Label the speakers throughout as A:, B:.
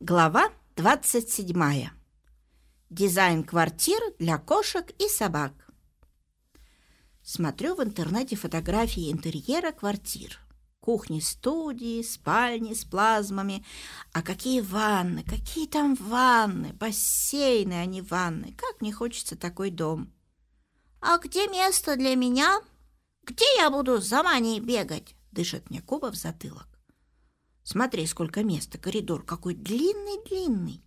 A: Глава 27. Дизайн квартир для кошек и собак. Смотрю в интернете фотографии интерьера квартир. Кухни-студии, спальни с плазмами. А какие ванны, какие там ванны, бассейны, а не ванны. Как мне хочется такой дом.
B: «А где место для меня? Где я буду за Маней бегать?»
A: Дышит мне Куба в затылок. Смотри, сколько места, коридор какой длинный-длинный.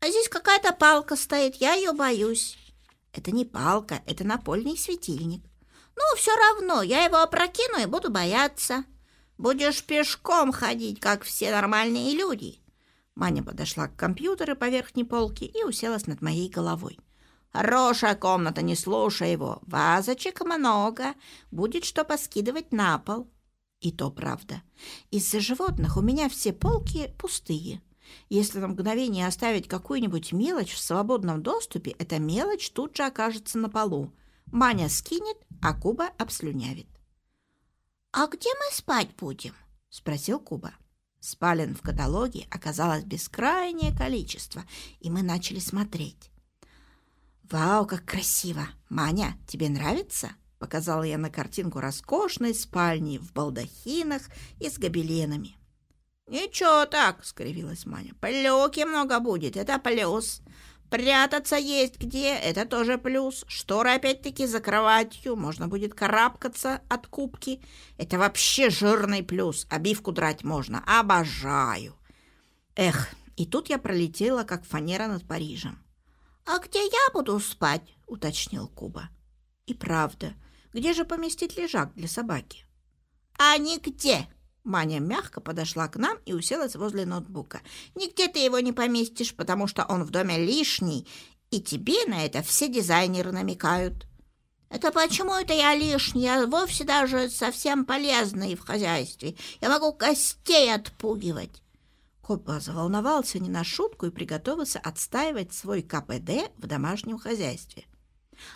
B: А здесь какая-то палка стоит, я ее боюсь.
A: Это не палка, это напольный светильник.
B: Ну, все равно, я его опрокину и буду бояться. Будешь пешком ходить, как все нормальные люди.
A: Маня подошла к компьютеру по верхней полке и уселась над моей головой.
B: «Хорошая комната, не слушай его. Вазочек много, будет что поскидывать на пол».
A: И то правда. Из-за животных у меня все полки пустые. Если на мгновение оставить какую-нибудь мелочь в свободном доступе, эта мелочь тут же окажется на полу. Маня скинет, а Куба обслюнявит.
B: «А где мы спать будем?»
A: — спросил Куба. Спален в каталоге оказалось бескрайнее количество, и мы начали смотреть. «Вау, как красиво! Маня, тебе нравится?» Показала я на картинку роскошной спальни в балдахинах и с гобеленами.
B: «Ничего так», — скривилась Маня. «Плюки много будет, это плюс. Прятаться есть где, это тоже плюс. Шторы опять-таки за кроватью, можно будет карабкаться от кубки. Это вообще жирный плюс, обивку драть можно. Обожаю!»
A: Эх, и тут я пролетела, как фанера над Парижем.
B: «А где я буду спать?»
A: — уточнил Куба. И правда, где же поместить лежак для собаки?
B: А нигде.
A: Маня мягко подошла к нам и уселась возле ноутбука.
B: Нигде ты его не поместишь, потому что он в доме лишний, и тебе на это все дизайнеры намекают. Это почему это я лишний? Я вовсе даже совсем полезный в хозяйстве. Я могу гостей отпугивать.
A: Копа заволновался не на шутку и приготовился отстаивать свой КПД в домашнем хозяйстве.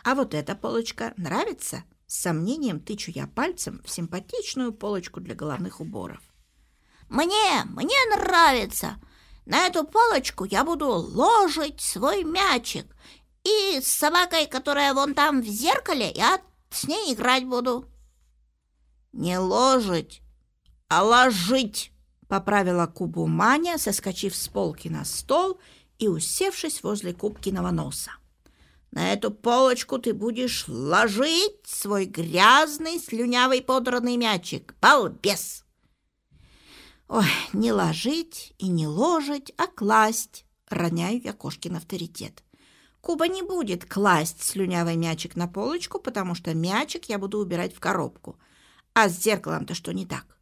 A: А вот эта полочка нравится? С сомнением тычу я пальцем в симпатичную полочку для головных уборов.
B: «Мне, мне нравится! На эту полочку я буду ложить свой мячик, и с собакой, которая вон там в зеркале, я с ней играть буду».
A: «Не ложить, а ложить!» — поправила Кубу Маня, соскочив с полки на стол и усевшись возле Кубкиного носа. На эту полочку ты будешь ложить свой грязный слюнявый подранный мячик. Балбес! Ой, не ложить и не ложить, а класть. Роняю я кошкин авторитет. Куба не будет класть слюнявый мячик на полочку, потому что мячик я буду убирать в коробку. А с зеркалом-то что не так?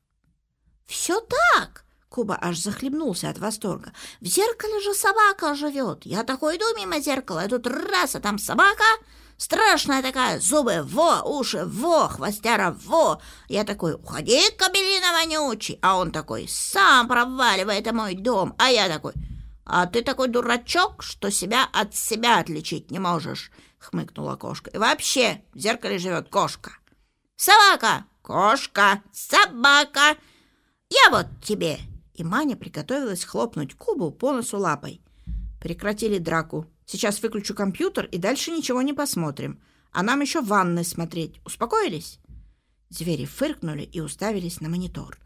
B: Все так!
A: Куба аж захлебнулся от восторга.
B: «В зеркале же собака живет! Я такой иду мимо зеркала, и тут раз, а там собака!» Страшная такая, зубы во, уши во, хвостяра во. Я такой, уходи, кабелина вонючий. А он такой, сам проваливай, это мой дом. А я такой, а ты такой дурачок, что себя от себя отличить не можешь, хмыкнула кошка. И вообще в зеркале живет кошка. Собака, кошка, собака. Я вот тебе
A: и Маня приготовилась хлопнуть Кубу по носу лапой. Прекратили драку. Сейчас выключу компьютер и дальше ничего не посмотрим. А нам еще в ванной смотреть. Успокоились?» Звери фыркнули и уставились на монитор.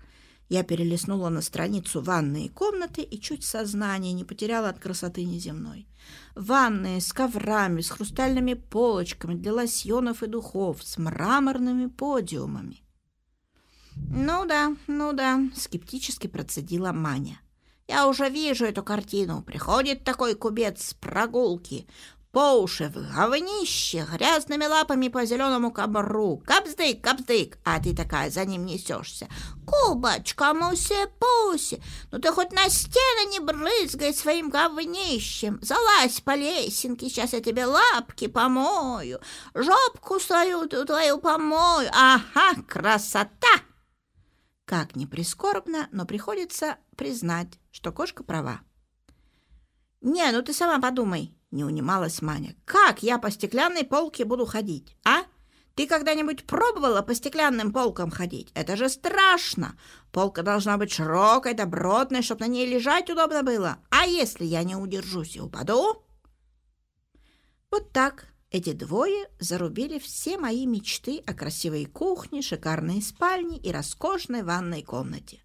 A: Я перелистнула на страницу ванной комнаты и чуть сознание не потеряла от красоты неземной. Ванные с коврами, с хрустальными полочками для лосьонов и духов, с мраморными подиумами.
B: «Ну да, ну да», — скептически процедила Маня. «Я уже вижу эту картину. Приходит такой кубец с прогулки, по уши в говнище, грязными лапами по зеленому ковру. Капздык, капздык, а ты такая за ним несешься. Кубочка, муси-пуси, ну ты хоть на стены не брызгай своим говнищем. Залазь по лесенке, сейчас я тебе лапки помою, жопку свою твою помою. Ага, красота!»
A: Как ни прискорбно, но приходится признать, что кошка права. «Не, ну ты сама подумай», — не унималась Маня. «Как я по стеклянной полке буду ходить, а? Ты когда-нибудь пробовала по стеклянным полкам ходить? Это же страшно! Полка должна быть широкой, добротной, чтобы на ней лежать удобно было. А если я не удержусь и упаду?» Вот так эти двое зарубили все мои мечты о красивой кухне, шикарной спальне и роскошной ванной комнате.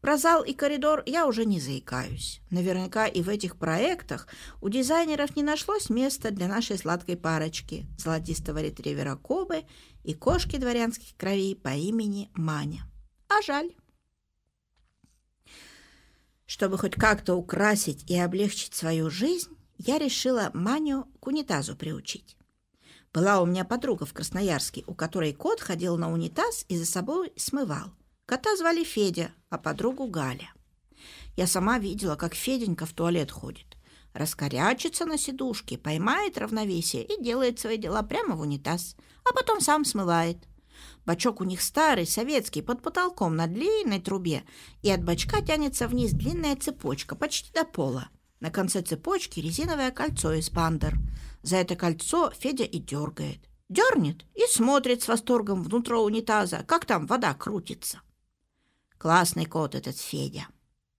A: Про зал и коридор я уже не заикаюсь. Наверняка и в этих проектах у дизайнеров не нашлось места для нашей сладкой парочки – золотистого ретривера Кобы и кошки дворянских кровей по имени Маня. А жаль. Чтобы хоть как-то украсить и облегчить свою жизнь, я решила Маню к унитазу приучить. Была у меня подруга в Красноярске, у которой кот ходил на унитаз и за собой смывал. Кота звали Федя, а подругу Галя. Я сама видела, как Феденька в туалет ходит. Раскорячится на сидушке, поймает равновесие и делает свои дела прямо в унитаз, а потом сам смывает. Бачок у них старый, советский, под потолком на длинной трубе, и от бачка тянется вниз длинная цепочка, почти до пола. На конце цепочки резиновое кольцо из пандер. За это кольцо Федя и дергает. Дернет и смотрит с восторгом внутрь унитаза, как там вода крутится. Классный кот этот Федя.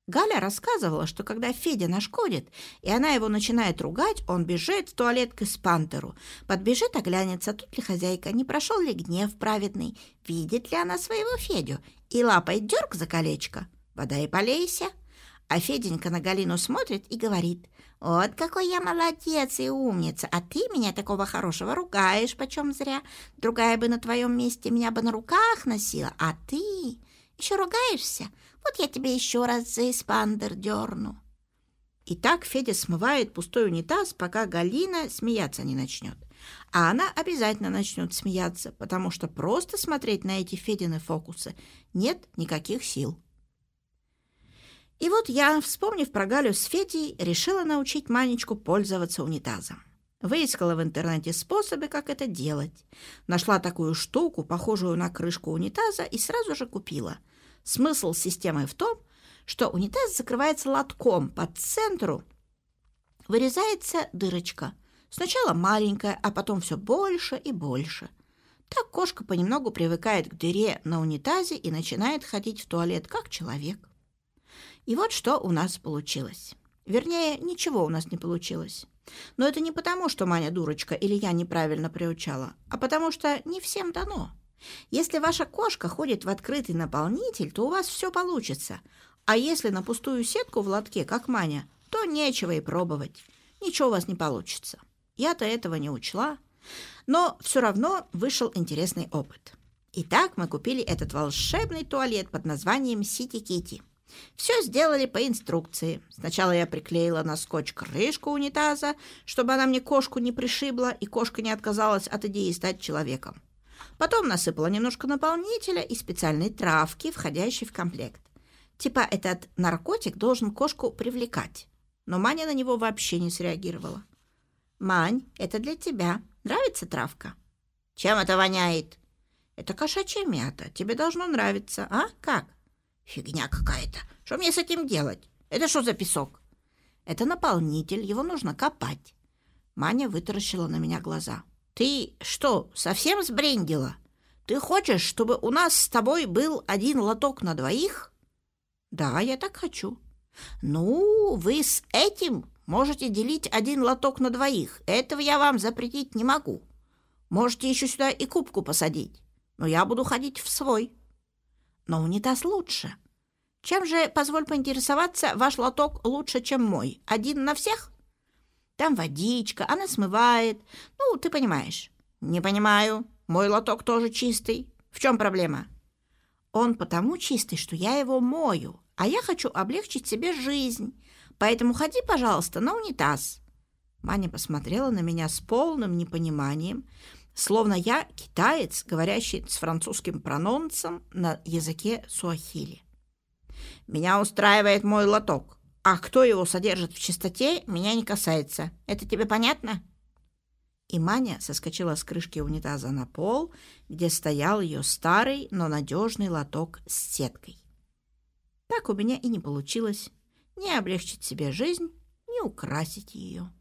A: Галя рассказывала, что когда Федя нашкодит, и она его начинает ругать, он бежит в туалет к Испантеру. Подбежит, оглянется, тут ли хозяйка, не прошел ли гнев праведный, видит ли она своего Федю, и лапой дерг за колечко. Вода и полейся. А Феденька на Галину смотрит и говорит, «Вот какой я молодец и умница, а ты меня такого хорошего ругаешь почем зря. Другая бы на твоем месте меня бы на руках носила, а ты...» Еще ругаешься? Вот я тебе еще раз за эспандер дерну». И так Федя смывает пустой унитаз, пока Галина смеяться не начнет. А она обязательно начнет смеяться, потому что просто смотреть на эти Федины фокусы нет никаких сил. И вот я, вспомнив про Галю с Федей, решила научить Манечку пользоваться унитазом. Выискала в интернете способы, как это делать. Нашла такую штуку, похожую на крышку унитаза, и сразу же купила – Смысл системы в том, что унитаз закрывается лотком по центру, вырезается дырочка. Сначала маленькая, а потом все больше и больше. Так кошка понемногу привыкает к дыре на унитазе и начинает ходить в туалет как человек. И вот что у нас получилось. Вернее, ничего у нас не получилось. Но это не потому, что Маня дурочка или я неправильно приучала, а потому что не всем дано. Если ваша кошка ходит в открытый наполнитель, то у вас все получится. А если на пустую сетку в лотке, как Маня, то нечего и пробовать. Ничего у вас не получится. Я-то этого не учла. Но все равно вышел интересный опыт. Итак, мы купили этот волшебный туалет под названием Сити Кити. Все сделали по инструкции. Сначала я приклеила на скотч крышку унитаза, чтобы она мне кошку не пришибла, и кошка не отказалась от идеи стать человеком. Потом насыпала немножко наполнителя и специальной травки, входящей в комплект. Типа этот наркотик должен кошку привлекать. Но Маня на него вообще не среагировала. «Мань, это для тебя. Нравится травка?» «Чем это воняет?» «Это кошачья мята. Тебе должно нравиться. А? Как?» «Фигня какая-то. Что мне с этим делать? Это что за песок?» «Это наполнитель. Его нужно копать». Маня вытаращила на меня глаза. Ты что, совсем сбрендила? Ты хочешь, чтобы у нас с тобой был один лоток на двоих? Да, я так хочу. Ну, вы с этим можете делить один лоток на двоих. Этого я вам запретить не могу. Можете еще сюда и кубку посадить. Но я буду ходить в свой. Но унитаз лучше. Чем же, позволь поинтересоваться, ваш лоток лучше, чем мой? Один на всех? Там водичка, она смывает. Ну, ты понимаешь. Не понимаю. Мой лоток тоже чистый. В чем проблема? Он потому чистый, что я его мою, а я хочу облегчить себе жизнь. Поэтому ходи, пожалуйста, на унитаз. Маня посмотрела на меня с полным непониманием, словно я китаец, говорящий с французским прононсом на языке суахили. «Меня устраивает мой лоток. А кто его содержит в чистоте, меня не касается. Это тебе понятно?» И Маня соскочила с крышки унитаза на пол, где стоял ее старый, но надежный лоток с сеткой. Так у меня и не получилось ни облегчить себе жизнь, ни украсить ее.